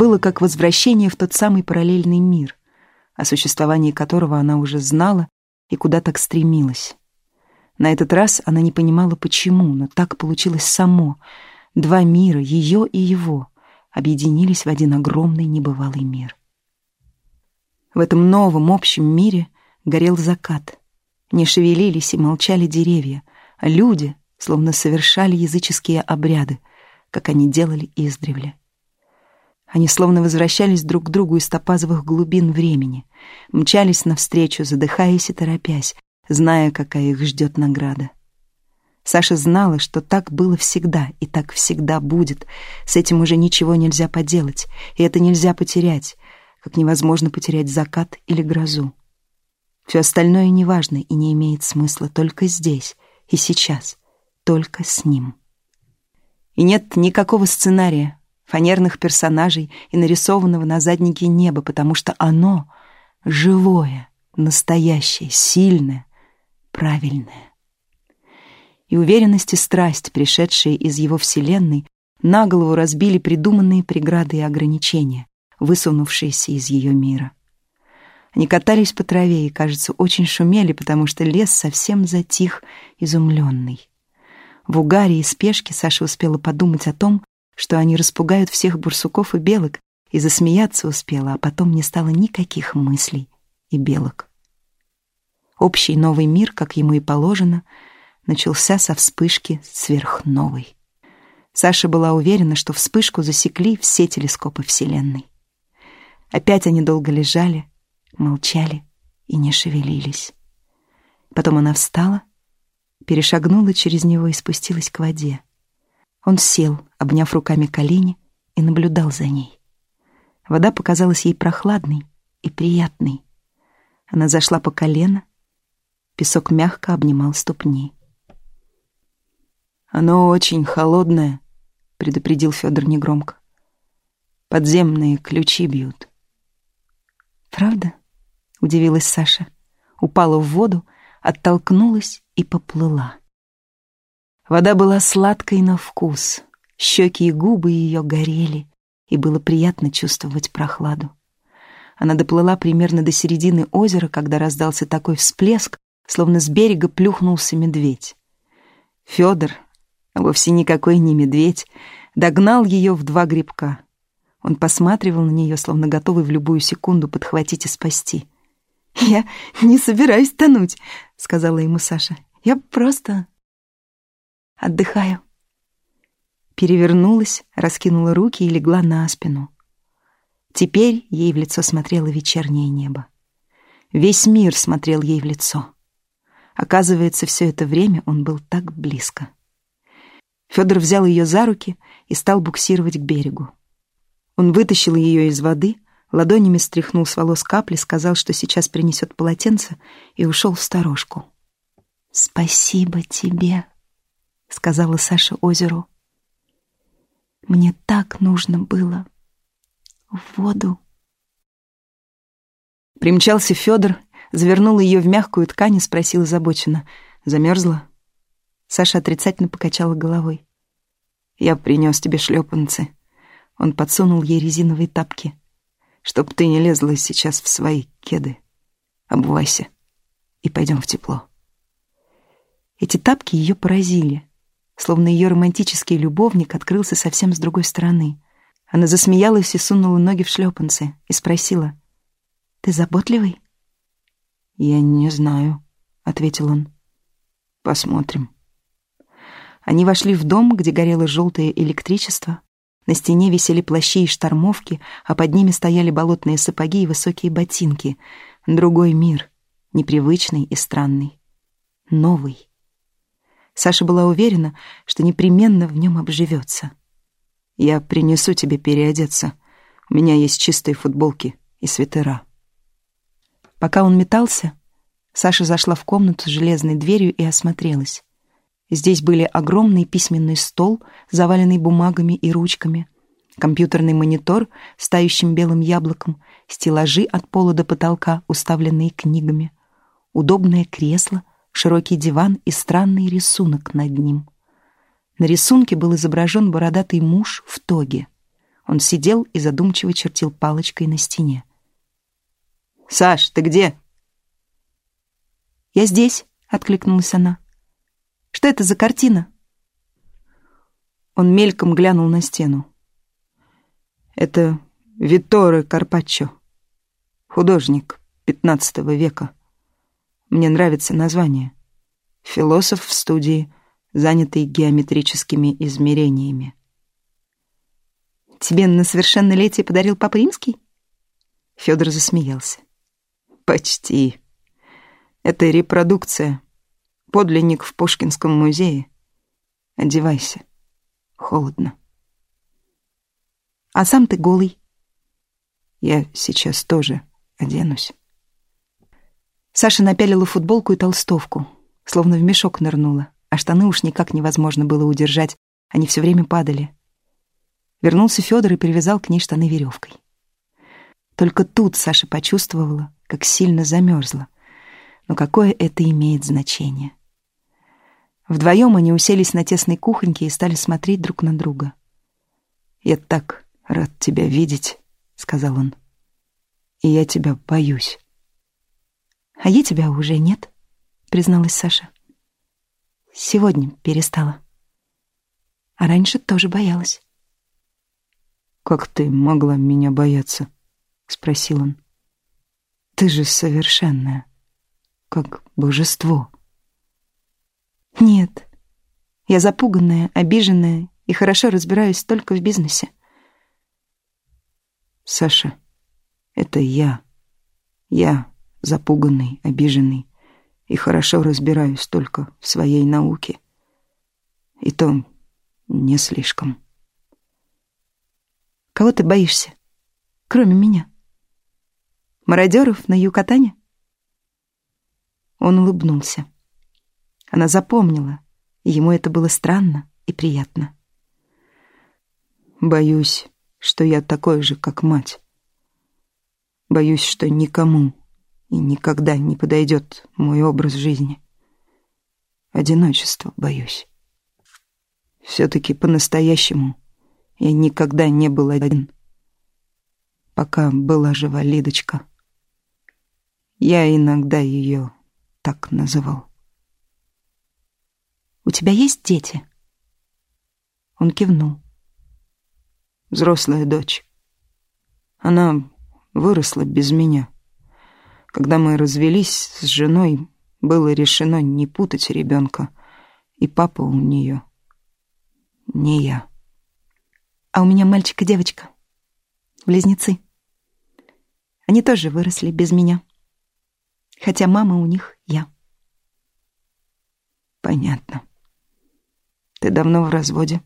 было как возвращение в тот самый параллельный мир, о существовании которого она уже знала и куда так стремилась. На этот раз она не понимала, почему, но так получилось само. Два мира, ее и его, объединились в один огромный небывалый мир. В этом новом общем мире горел закат. Не шевелились и молчали деревья, а люди словно совершали языческие обряды, как они делали издревле. Они словно возвращались друг к другу из топазовых глубин времени, мчались навстречу, задыхаясь и торопясь, зная, какая их ждет награда. Саша знала, что так было всегда, и так всегда будет. С этим уже ничего нельзя поделать, и это нельзя потерять, как невозможно потерять закат или грозу. Все остальное неважно и не имеет смысла только здесь и сейчас, только с ним. И нет никакого сценария, фанерных персонажей и нарисованного на заднике неба, потому что оно живое, настоящее, сильное, правильное. И уверенность и страсть, пришедшие из его вселенной, на голову разбили придуманные преграды и ограничения, высунувшиеся из ее мира. Они катались по траве и, кажется, очень шумели, потому что лес совсем затих, изумленный. В угаре и спешке Саша успела подумать о том, что они распугают всех бурсуков и белок, и засмеяться успела, а потом не стало никаких мыслей и белок. Общий новый мир, как ему и положено, начался со вспышки сверхновой. Саша была уверена, что вспышку засекли все телескопы Вселенной. Опять они долго лежали, молчали и не шевелились. Потом она встала, перешагнула через него и спустилась к воде. Он сел, обняв руками колени, и наблюдал за ней. Вода показалась ей прохладной и приятной. Она зашла по колено, песок мягко обнимал ступни. «Оно очень холодное», — предупредил Федор негромко. «Подземные ключи бьют». «Правда?» — удивилась Саша. Упала в воду, оттолкнулась и поплыла. Вода была сладкой на вкус, щеки и губы ее горели, и было приятно чувствовать прохладу. Она доплыла примерно до середины озера, когда раздался такой всплеск, словно с берега плюхнулся медведь. Федор, а вовсе никакой не медведь, догнал ее в два грибка. Он посматривал на нее, словно готовый в любую секунду подхватить и спасти. «Я не собираюсь тонуть», — сказала ему Саша. «Я просто Отдыхаю. Перевернулась, раскинула руки и легла на спину. Теперь ей в лицо смотрело вечернее небо. Весь мир смотрел ей в лицо. Оказывается, все это время он был так близко. Федор взял ее за руки и стал буксировать к берегу. Он вытащил ее из воды, ладонями стряхнул с волос капли, сказал, что сейчас принесет полотенце, и ушел в сторожку. «Спасибо тебе», — сказала Саша озеру. «Мне так нужно было в воду». Примчался Федор, завернул ее в мягкую ткань и спросил озабоченно. «Замерзла?» Саша отрицательно покачала головой. «Я принес тебе шлепанцы». Он подсунул ей резиновые тапки. «Чтоб ты не лезла сейчас в свои кеды. Обувайся и пойдем в тепло». Эти тапки ее поразили словно ее романтический любовник открылся совсем с другой стороны. Она засмеялась и сунула ноги в шлепанцы и спросила, «Ты заботливый?» «Я не знаю», — ответил он. «Посмотрим». Они вошли в дом, где горело желтое электричество. На стене висели плащи и штормовки, а под ними стояли болотные сапоги и высокие ботинки. Другой мир, непривычный и странный. Новый. Саша была уверена, что непременно в нем обживется. «Я принесу тебе переодеться. У меня есть чистые футболки и свитера». Пока он метался, Саша зашла в комнату с железной дверью и осмотрелась. Здесь были огромный письменный стол, заваленный бумагами и ручками, компьютерный монитор с тающим белым яблоком, стеллажи от пола до потолка, уставленные книгами, удобное кресло, широкий диван и странный рисунок над ним. На рисунке был изображен бородатый муж в тоге. Он сидел и задумчиво чертил палочкой на стене. «Саш, ты где?» «Я здесь», — откликнулась она. «Что это за картина?» Он мельком глянул на стену. «Это Витторе Карпаччо, художник XV века. Мне нравится название. Философ в студии, занятый геометрическими измерениями». «Тебе на совершеннолетие подарил Папа Римский?» Федор засмеялся. «Почти. Это репродукция. Подлинник в Пушкинском музее. Одевайся. Холодно. А сам ты голый. Я сейчас тоже оденусь. Саша напялила футболку и толстовку, словно в мешок нырнула, а штаны уж никак невозможно было удержать, они все время падали. Вернулся Федор и привязал к ней штаны веревкой. Только тут Саша почувствовала, как сильно замерзла — но какое это имеет значение? Вдвоем они уселись на тесной кухоньке и стали смотреть друг на друга. «Я так рад тебя видеть», — сказал он. «И я тебя боюсь». «А я тебя уже нет», — призналась Саша. «Сегодня перестала. А раньше тоже боялась». «Как ты могла меня бояться?» — спросил он. «Ты же совершенная» как божество. Нет, я запуганная, обиженная и хорошо разбираюсь только в бизнесе. Саша, это я. Я запуганный, обиженный и хорошо разбираюсь только в своей науке. И то не слишком. Кого ты боишься, кроме меня? Мародеров на Юкатане? Он улыбнулся. Она запомнила, и ему это было странно и приятно. «Боюсь, что я такой же, как мать. Боюсь, что никому и никогда не подойдет мой образ жизни. Одиночество боюсь. Все-таки по-настоящему я никогда не был один, пока была жива Лидочка. Я иногда ее так называл. «У тебя есть дети?» Он кивнул. «Взрослая дочь. Она выросла без меня. Когда мы развелись с женой, было решено не путать ребенка, и папа у нее не я. А у меня мальчик и девочка. Близнецы. Они тоже выросли без меня хотя мама у них я. Понятно. Ты давно в разводе?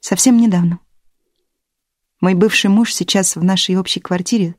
Совсем недавно. Мой бывший муж сейчас в нашей общей квартире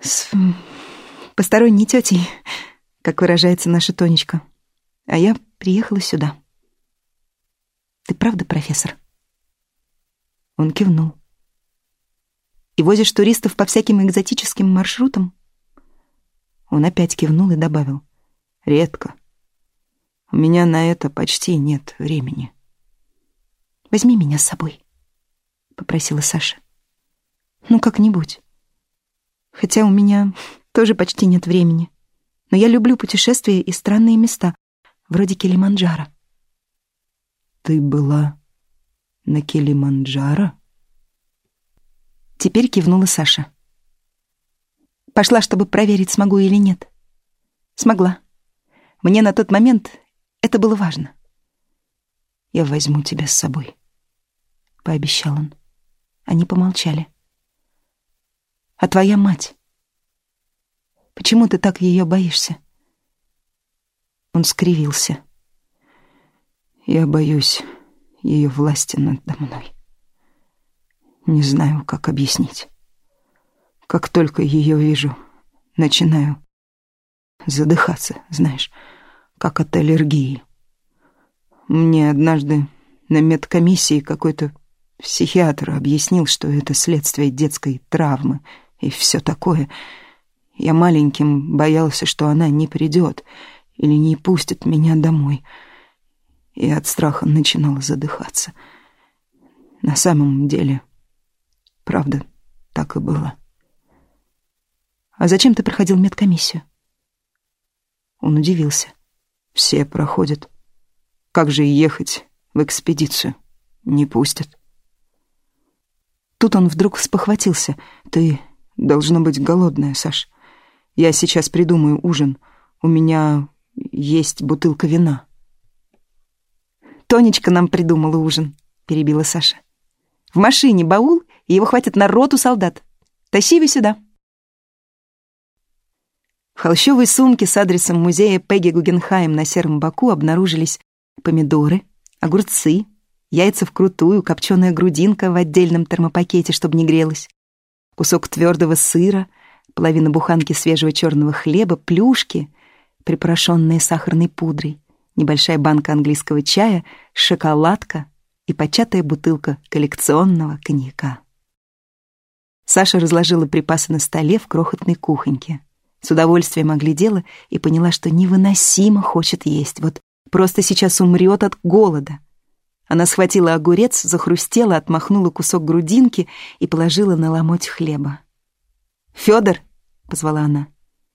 с посторонней тетей, как выражается наша Тонечка. А я приехала сюда. Ты правда профессор? Он кивнул. И возишь туристов по всяким экзотическим маршрутам? Он опять кивнул и добавил. «Редко. У меня на это почти нет времени». «Возьми меня с собой», — попросила Саша. «Ну, как-нибудь. Хотя у меня тоже почти нет времени. Но я люблю путешествия и странные места, вроде Килиманджаро». «Ты была на Килиманджаро?» Теперь кивнула Саша. Пошла, чтобы проверить, смогу или нет. Смогла. Мне на тот момент это было важно. «Я возьму тебя с собой», — пообещал он. Они помолчали. «А твоя мать? Почему ты так ее боишься?» Он скривился. «Я боюсь ее власти надо мной. Не знаю, как объяснить». Как только ее вижу, начинаю задыхаться, знаешь, как от аллергии. Мне однажды на медкомиссии какой-то психиатр объяснил, что это следствие детской травмы и все такое. Я маленьким боялся, что она не придет или не пустит меня домой, и от страха начинала задыхаться. На самом деле, правда, так и было. А зачем ты проходил медкомиссию? Он удивился. Все проходят. Как же ехать в экспедицию? Не пустят. Тут он вдруг спохватился. Ты должна быть голодная, Саш. Я сейчас придумаю ужин. У меня есть бутылка вина. Тонечка нам придумала ужин, перебила Саша. В машине баул, и его хватит на роту солдат. Тащи его сюда. В холщовой сумке с адресом музея Пегги Гугенхайм на сером боку обнаружились помидоры, огурцы, яйца вкрутую, копченая грудинка в отдельном термопакете, чтобы не грелась, кусок твердого сыра, половина буханки свежего черного хлеба, плюшки, припорошенные сахарной пудрой, небольшая банка английского чая, шоколадка и початая бутылка коллекционного коньяка. Саша разложила припасы на столе в крохотной кухоньке. С удовольствием оглядела и поняла, что невыносимо хочет есть. Вот просто сейчас умрет от голода. Она схватила огурец, захрустела, отмахнула кусок грудинки и положила на ломоть хлеба. «Фёдор!» — позвала она.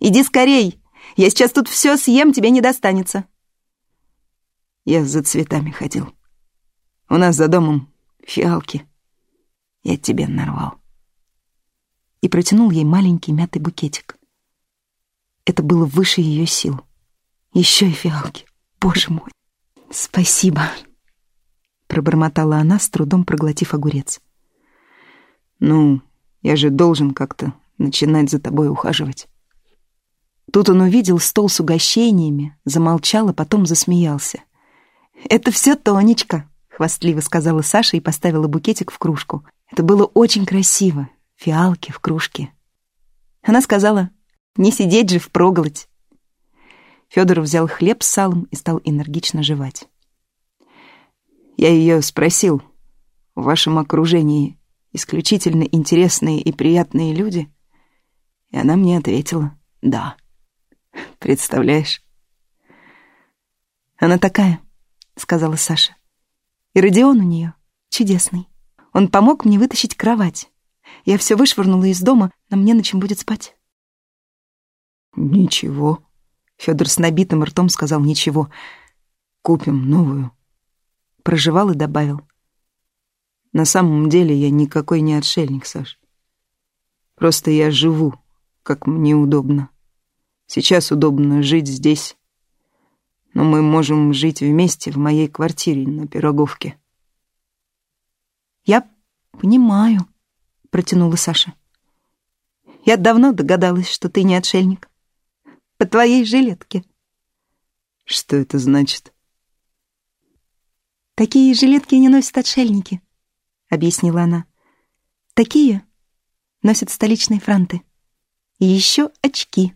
«Иди скорей! Я сейчас тут все съем, тебе не достанется!» Я за цветами ходил. У нас за домом фиалки. Я тебе нарвал. И протянул ей маленький мятый букетик. Это было выше ее сил. Еще и фиалки. Боже мой. Спасибо. Пробормотала она, с трудом проглотив огурец. Ну, я же должен как-то начинать за тобой ухаживать. Тут он увидел стол с угощениями, замолчал, а потом засмеялся. «Это все Тонечка», — хвастливо сказала Саша и поставила букетик в кружку. Это было очень красиво. Фиалки в кружке. Она сказала, «Не сидеть же впроголодь». Федор взял хлеб с салом и стал энергично жевать. Я ее спросил, в вашем окружении исключительно интересные и приятные люди? И она мне ответила, да. Представляешь? Она такая, — сказала Саша. «И Родион у нее чудесный. Он помог мне вытащить кровать. Я все вышвырнула из дома, на мне на чем будет спать». «Ничего», — Федор с набитым ртом сказал «ничего. Купим новую». Проживал и добавил. «На самом деле я никакой не отшельник, Саш. Просто я живу, как мне удобно. Сейчас удобно жить здесь, но мы можем жить вместе в моей квартире на Пироговке». «Я понимаю», — протянула Саша. «Я давно догадалась, что ты не отшельник. По твоей жилетке». «Что это значит?» «Такие жилетки не носят отшельники», — объяснила она. «Такие носят столичные франты. И еще очки».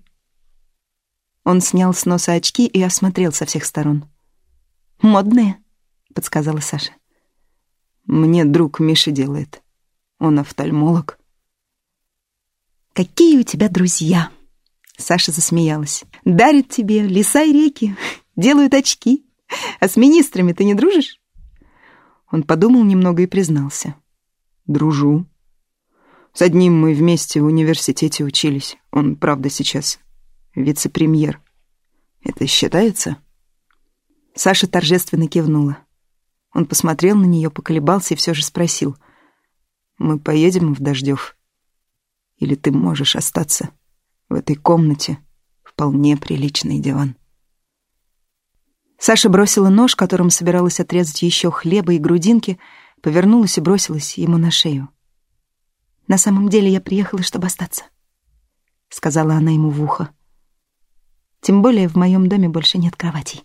Он снял с носа очки и осмотрел со всех сторон. «Модные», — подсказала Саша. «Мне друг Миша делает. Он офтальмолог». «Какие у тебя друзья!» Саша засмеялась. «Дарят тебе леса и реки, делают очки. А с министрами ты не дружишь?» Он подумал немного и признался. «Дружу. С одним мы вместе в университете учились. Он, правда, сейчас вице-премьер. Это считается?» Саша торжественно кивнула. Он посмотрел на нее, поколебался и все же спросил. «Мы поедем в Дождев? Или ты можешь остаться в этой комнате? Вполне приличный диван». Саша бросила нож, которым собиралась отрезать еще хлеба и грудинки, повернулась и бросилась ему на шею. «На самом деле я приехала, чтобы остаться», — сказала она ему в ухо. Тем более в моем доме больше нет кроватей.